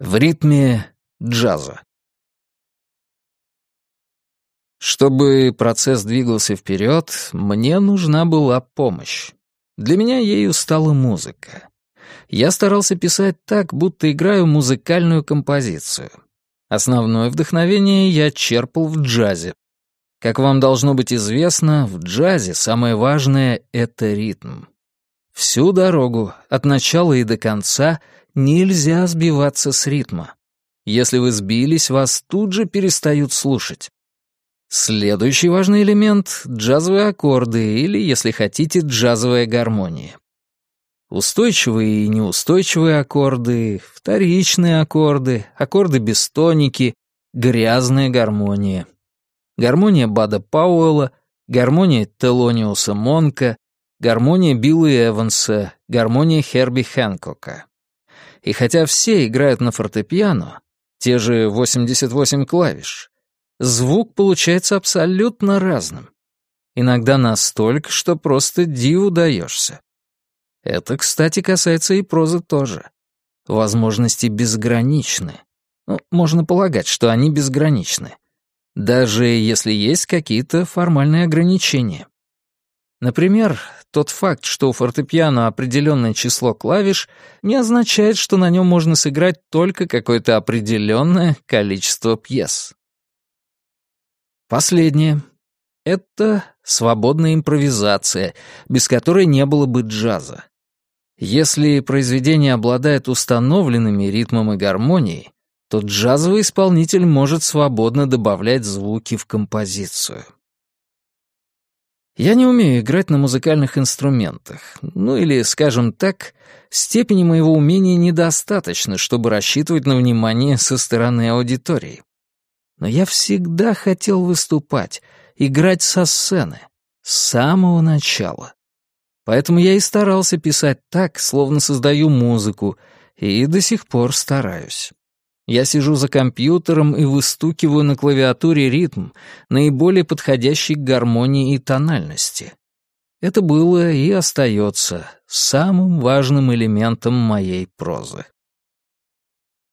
В ритме джаза. Чтобы процесс двигался вперед, мне нужна была помощь. Для меня ею стала музыка. Я старался писать так, будто играю музыкальную композицию. Основное вдохновение я черпал в джазе. Как вам должно быть известно, в джазе самое важное — это ритм. Всю дорогу, от начала и до конца, нельзя сбиваться с ритма. Если вы сбились, вас тут же перестают слушать. Следующий важный элемент — джазовые аккорды или, если хотите, джазовая гармония. Устойчивые и неустойчивые аккорды, вторичные аккорды, аккорды без тоники, грязная гармония. Гармония Бада Пауэлла, гармония Телониуса Монка, гармония Билла Эванса, гармония Херби Хэнкока. И хотя все играют на фортепиано, те же 88 клавиш, звук получается абсолютно разным. Иногда настолько, что просто диву даешься. Это, кстати, касается и прозы тоже. Возможности безграничны. Ну, можно полагать, что они безграничны. Даже если есть какие-то формальные ограничения. Например, тот факт, что у фортепиано определенное число клавиш, не означает, что на нем можно сыграть только какое-то определенное количество пьес. Последнее. Это свободная импровизация, без которой не было бы джаза. Если произведение обладает установленными ритмом и гармонией, то джазовый исполнитель может свободно добавлять звуки в композицию. Я не умею играть на музыкальных инструментах, ну или, скажем так, степени моего умения недостаточно, чтобы рассчитывать на внимание со стороны аудитории. Но я всегда хотел выступать, играть со сцены, с самого начала. Поэтому я и старался писать так, словно создаю музыку, и до сих пор стараюсь. Я сижу за компьютером и выстукиваю на клавиатуре ритм, наиболее подходящий к гармонии и тональности. Это было и остается самым важным элементом моей прозы.